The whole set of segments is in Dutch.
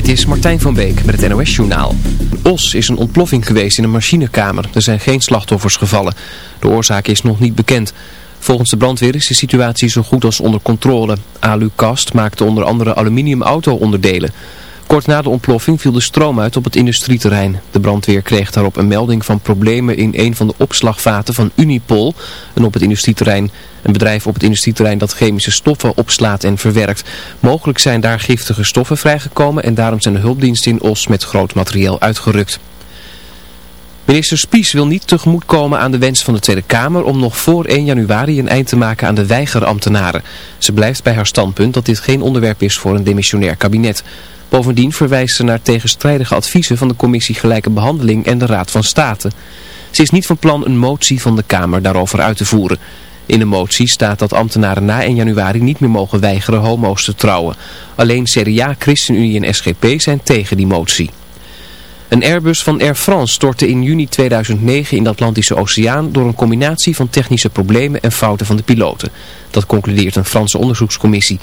Dit is Martijn van Beek met het NOS Journaal. Os is een ontploffing geweest in een machinekamer. Er zijn geen slachtoffers gevallen. De oorzaak is nog niet bekend. Volgens de brandweer is de situatie zo goed als onder controle. Alucast maakte onder andere aluminium auto-onderdelen. Kort na de ontploffing viel de stroom uit op het industrieterrein. De brandweer kreeg daarop een melding van problemen in een van de opslagvaten van Unipol en op het industrieterrein. Een bedrijf op het industrieterrein dat chemische stoffen opslaat en verwerkt. Mogelijk zijn daar giftige stoffen vrijgekomen en daarom zijn de hulpdiensten in Os met groot materieel uitgerukt. Minister Spies wil niet tegemoetkomen aan de wens van de Tweede Kamer om nog voor 1 januari een eind te maken aan de weigerambtenaren. Ze blijft bij haar standpunt dat dit geen onderwerp is voor een demissionair kabinet. Bovendien verwijst ze naar tegenstrijdige adviezen van de Commissie Gelijke Behandeling en de Raad van State. Ze is niet van plan een motie van de Kamer daarover uit te voeren. In de motie staat dat ambtenaren na 1 januari niet meer mogen weigeren homo's te trouwen. Alleen CDA, ChristenUnie en SGP zijn tegen die motie. Een Airbus van Air France stortte in juni 2009 in de Atlantische Oceaan door een combinatie van technische problemen en fouten van de piloten. Dat concludeert een Franse onderzoekscommissie.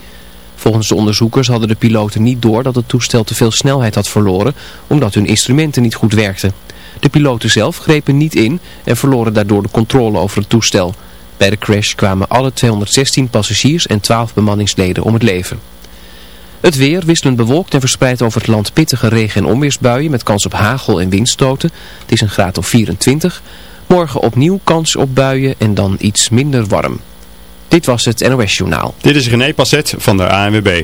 Volgens de onderzoekers hadden de piloten niet door dat het toestel te veel snelheid had verloren, omdat hun instrumenten niet goed werkten. De piloten zelf grepen niet in en verloren daardoor de controle over het toestel. Bij de crash kwamen alle 216 passagiers en 12 bemanningsleden om het leven. Het weer wisselend bewolkt en verspreid over het land pittige regen- en onweersbuien met kans op hagel en windstoten. Het is een graad of 24. Morgen opnieuw kans op buien en dan iets minder warm. Dit was het NOS Journaal. Dit is René Passet van de ANWB.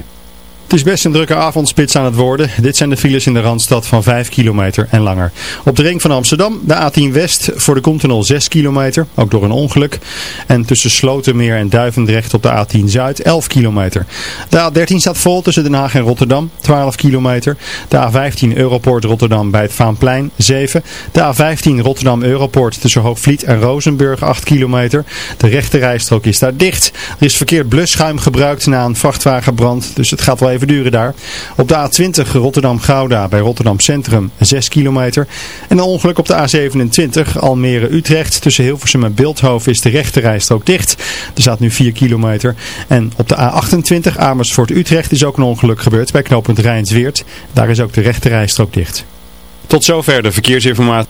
Het is best een drukke avondspits aan het worden. Dit zijn de files in de Randstad van 5 kilometer en langer. Op de ring van Amsterdam, de A10 West voor de Continental 6 kilometer, ook door een ongeluk. En tussen Slotermeer en Duivendrecht op de A10 Zuid 11 kilometer. De A13 staat vol tussen Den Haag en Rotterdam, 12 kilometer. De A15 Europoort Rotterdam bij het Vaanplein 7. De A15 Rotterdam Europoort tussen Hoogvliet en Rozenburg 8 kilometer. De rechte rijstrook is daar dicht. Er is verkeerd blusschuim gebruikt na een vrachtwagenbrand, dus het gaat wel even duren daar. Op de A20 Rotterdam-Gouda bij Rotterdam Centrum 6 kilometer. En een ongeluk op de A27 Almere-Utrecht. Tussen Hilversum en Beeldhoven is de rechterrijstrook dicht. Er staat nu 4 kilometer. En op de A28 Amersfoort-Utrecht is ook een ongeluk gebeurd bij knooppunt Rijnsweert. Daar is ook de rechterrijstrook dicht. Tot zover de verkeersinformatie.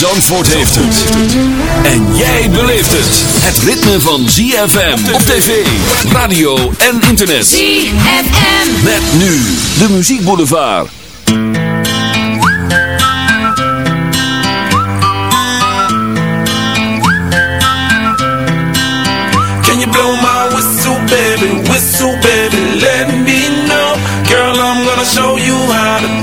Zandvoort heeft het. En jij beleeft het. Het ritme van ZFM op tv, radio en internet. ZFM. Met nu de muziekboulevard. Can you blow my whistle, baby? Whistle, baby, let me know. Girl, I'm gonna show you how to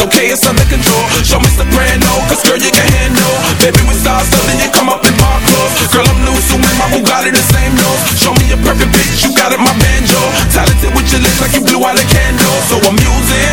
Okay, it's under control. Show me soprano, cause girl, you can handle. Baby, we saw something, you come up in my clothes. Girl, I'm loose, so in my Bugatti, the same nose. Show me a perfect bitch, you got it, my banjo. Talented with your lips, like you blew out a candle. So I'm using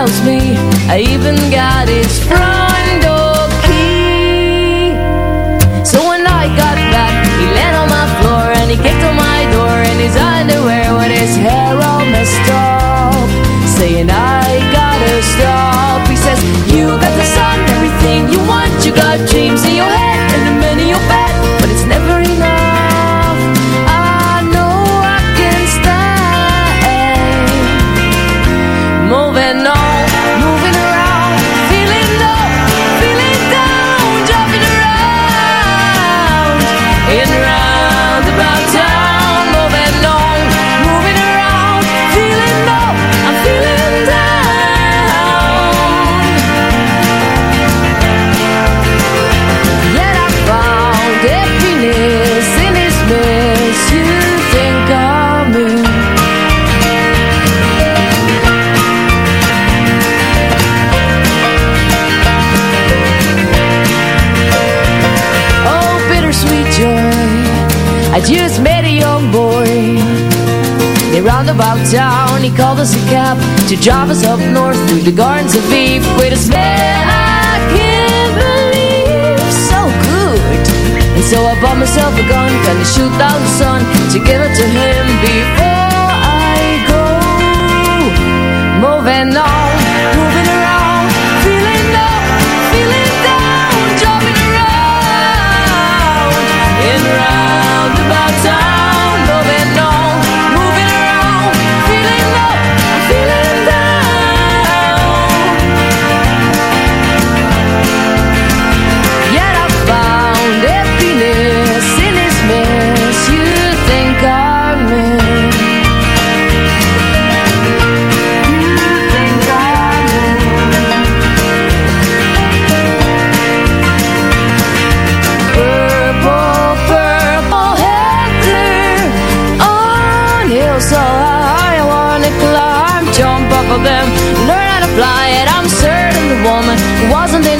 Knows me. I even got his front door key. So when I got back, he landed on my floor and he kicked on my door in his underwear with his hair all messed up, saying I gotta stop. He says you got the sun, everything you want, you got dreams I just met a young boy. They roundabout town, he called us a cab to drive us up north through the gardens of Eve with a smell I can't believe so good. And so I bought myself a gun, gonna shoot down the sun to give it to him before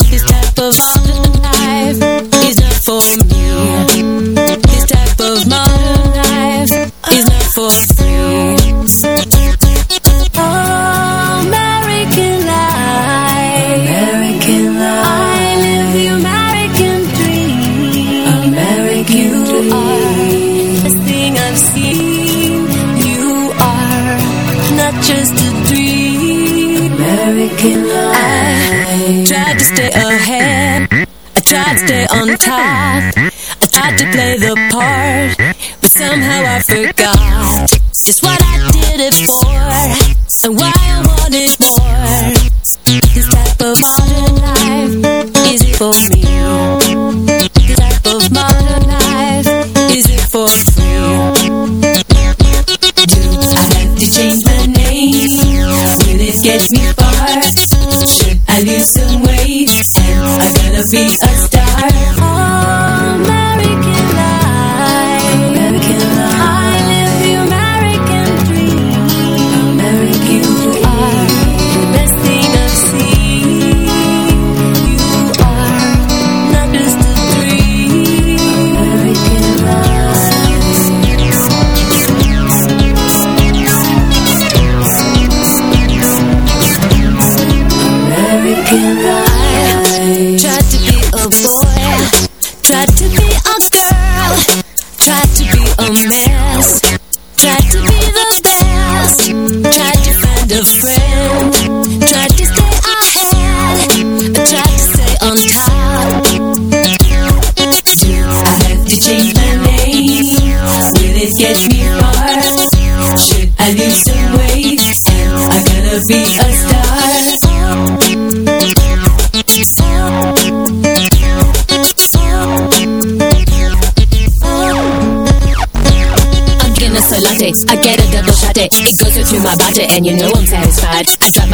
This type of modern get me far? Should I lose some weight? Am I gonna be a I'm getting a latte. I get a double shot it. Goes through my body and you know I'm satisfied. I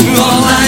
All I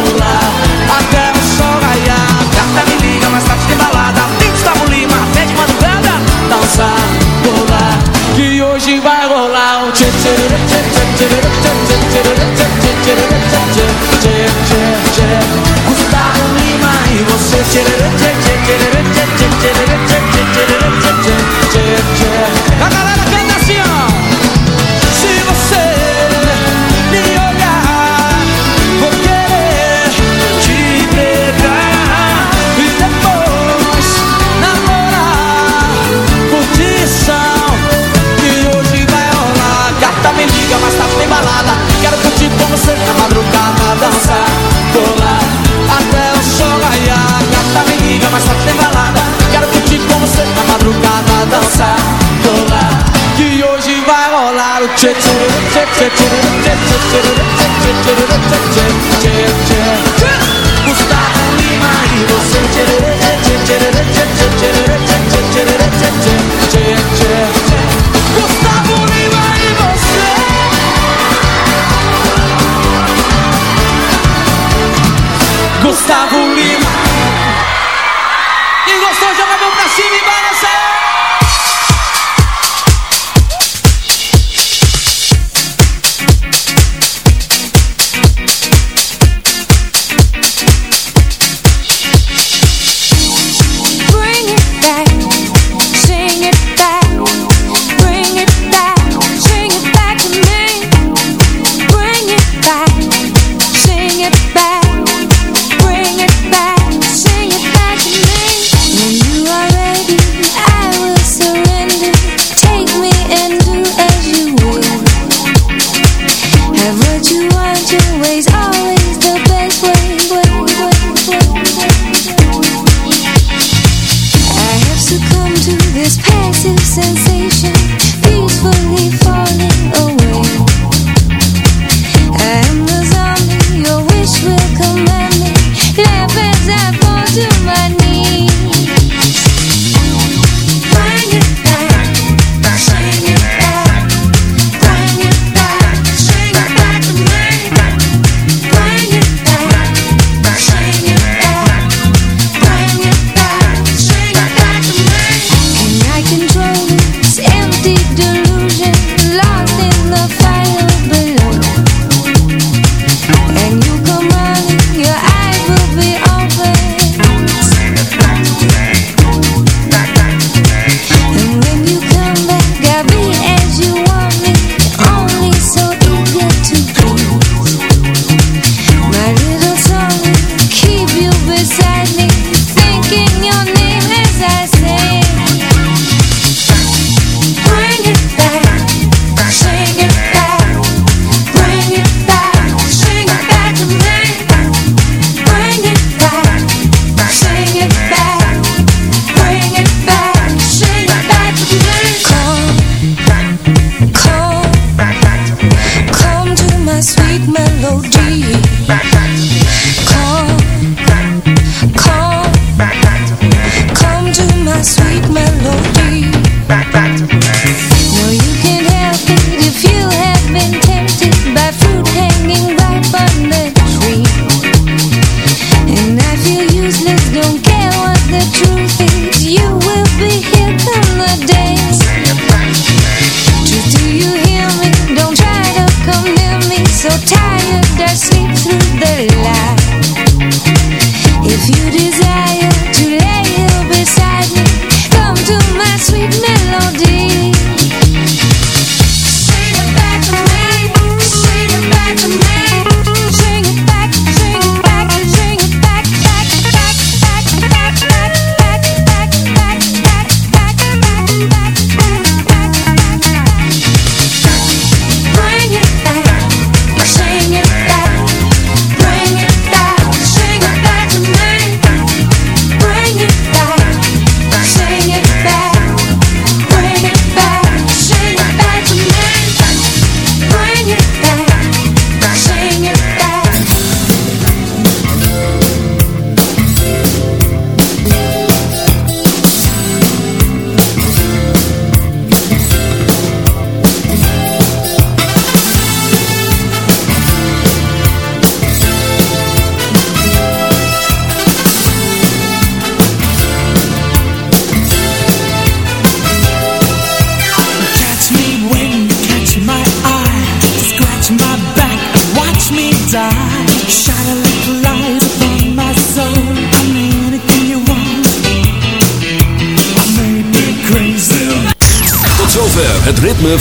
Solar such a